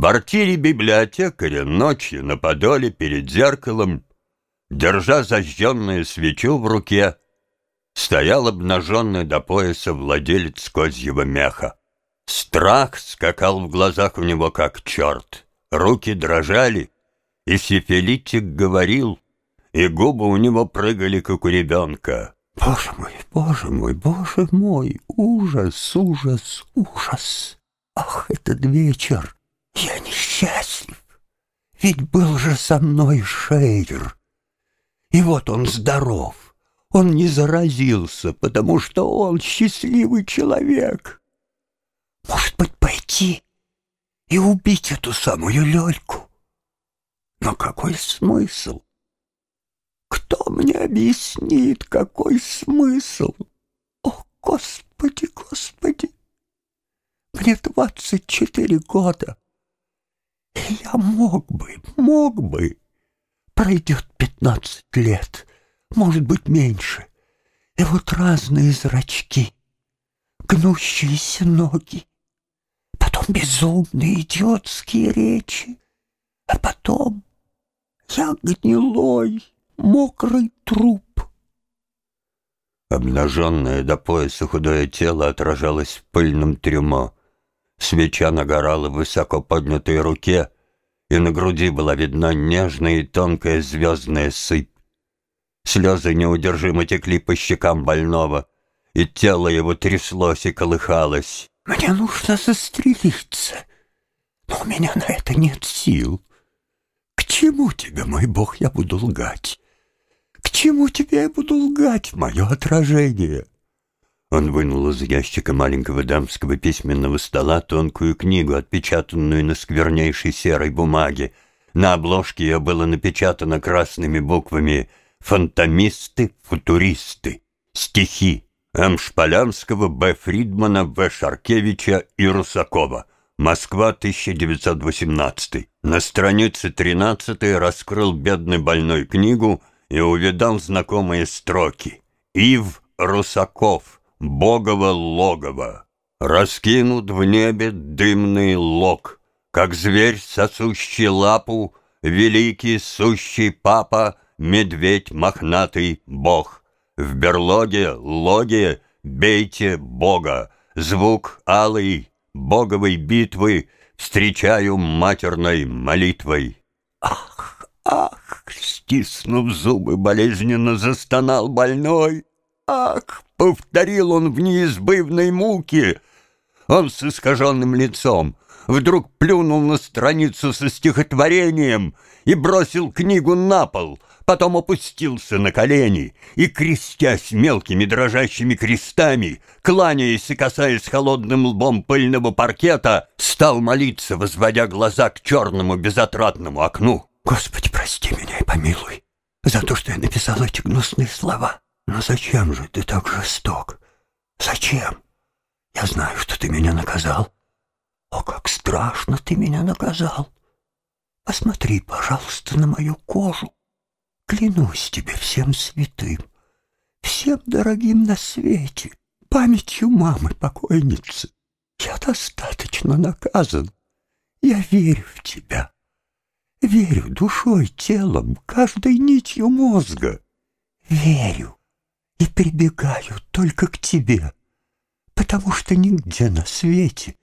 квартире библиотекаря ночью на подоле перед зеркалом, держа зажженную свечу в руке, стоял обнаженный до пояса владелец козьего меха. Страх скакал в глазах у него как черт, руки дрожали, и сифилитик говорил, и губы у него прыгали, как у ребенка. «Боже мой, боже мой, боже мой, ужас, ужас, ужас! Ах, этот вечер! Я несчастлив! Ведь был же со мной Шейер. И вот он здоров, он не заразился, потому что он счастливый человек. Может быть, пойти и убить эту самую Лёльку? Но какой смысл? Кто мне объяснит, какой смысл? О, Господи, Господи! Мне двадцать четыре года. Я мог бы, мог бы. Пройдет пятнадцать лет, может быть, меньше. И вот разные зрачки, гнущиеся ноги, потом безумные идиотские речи, а потом я гнилой, мокрый труп. Обнаженное до пояса худое тело отражалось в пыльном трюмо. Свеча нагорала в высоко поднятой руке, и на груди была видна нежная и тонкая звездная сыпь. Слезы неудержимо текли по щекам больного, и тело его тряслось и колыхалось. «Мне нужно застрелиться, но у меня на это нет сил. К чему тебе, мой бог, я буду лгать? К чему тебе я буду лгать, мое отражение?» Он вынул из ящика маленького дамского письменного стола тонкую книгу, отпечатанную на сквернейшей серой бумаге. На обложке ее было напечатано красными буквами «Фантомисты, футуристы», стихи М. Шполянского, Б. Фридмана, В. Шаркевича и Русакова. Москва, 1918. На странице 13 раскрыл бедный больной книгу и увидал знакомые строки. Ив Русаков. Богово логово. Раскинут в небе дымный лог, Как зверь, сосущий лапу, Великий сущий папа, Медведь мохнатый бог. В берлоге, логе, бейте бога, Звук алый, боговой битвы Встречаю матерной молитвой. Ах, ах, стиснув зубы, болезненно застонал больной. Ах, Повторил он в неизбывной муке. Он с искаженным лицом вдруг плюнул на страницу со стихотворением и бросил книгу на пол, потом опустился на колени и, крестясь мелкими дрожащими крестами, кланяясь и касаясь холодным лбом пыльного паркета, стал молиться, возводя глаза к черному безотрадному окну. «Господи, прости меня и помилуй за то, что я написал эти гнусные слова». «Но зачем же ты так жесток? Зачем? Я знаю, что ты меня наказал. О, как страшно ты меня наказал! Посмотри, пожалуйста, на мою кожу. Клянусь тебе всем святым, всем дорогим на свете, памятью мамы покойницы. Я достаточно наказан. Я верю в тебя. Верю душой, телом, каждой нитью мозга. Верю и прибегаю только к тебе, потому что нигде на свете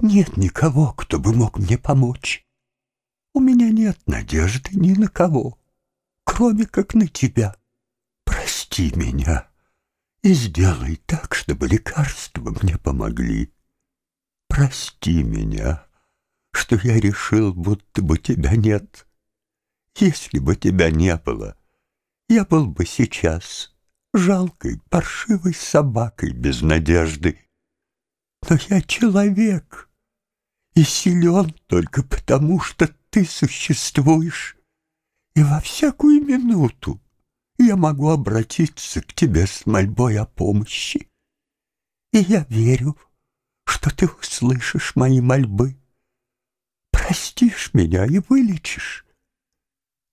нет никого, кто бы мог мне помочь. У меня нет надежды ни на кого, кроме как на тебя. Прости меня и сделай так, чтобы лекарства мне помогли. Прости меня, что я решил, будто бы тебя нет. Если бы тебя не было, я был бы сейчас жалкой, паршивой собакой без надежды. Но я человек и силен только потому, что ты существуешь, и во всякую минуту я могу обратиться к тебе с мольбой о помощи. И я верю, что ты услышишь мои мольбы, простишь меня и вылечишь.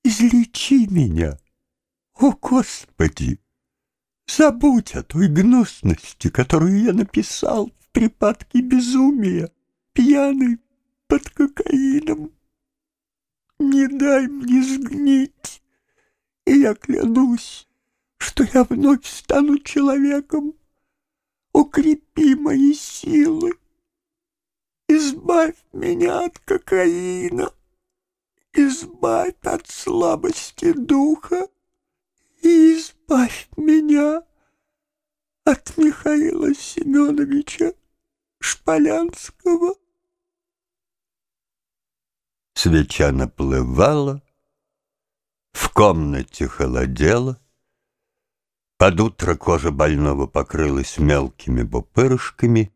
Излечи меня, о Господи! Забудь о той гнусности, которую я написал в припадке безумия, пьяный, под кокаином. Не дай мне сгнить, и я клянусь, что я вновь стану человеком. Укрепи мои силы, избавь меня от кокаина, избавь от слабости духа и избавь меня от Михаила Семеновича Шполянского. Свеча наплывала, в комнате холодело, под утро кожа больного покрылась мелкими пупырышками,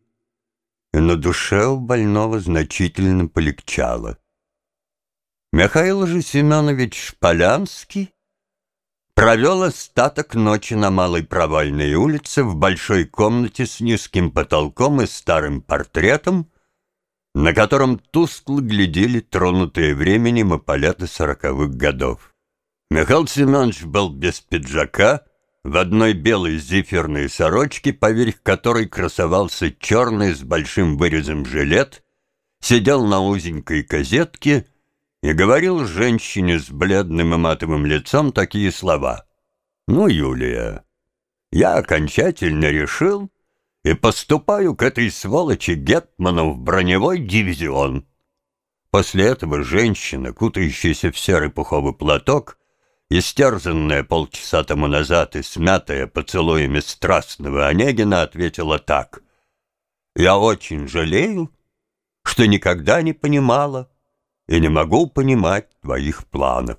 и на душе у больного значительно полегчало. Михаил же Семенович Шполянский провел остаток ночи на Малой Провальной улице в большой комнате с низким потолком и старым портретом, на котором тускло глядели тронутые временем эполеты сороковых годов. Михаил Семенович был без пиджака, в одной белой зефирной сорочке, поверх которой красовался черный с большим вырезом жилет, сидел на узенькой козетке и говорил женщине с бледным и матовым лицом такие слова. «Ну, Юлия, я окончательно решил, и поступаю к этой сволочи Гетману в броневой дивизион. После этого женщина, кутающаяся в серый пуховый платок, истерзанная полчаса тому назад и смятая поцелуями страстного Онегина, ответила так. «Я очень жалею, что никогда не понимала и не могу понимать твоих планов».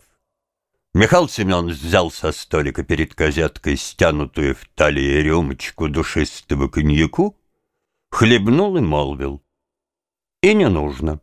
Михаил Семенович взял со столика перед козеткой стянутую в талии рюмочку душистого коньяку, хлебнул и молвил. И не нужно.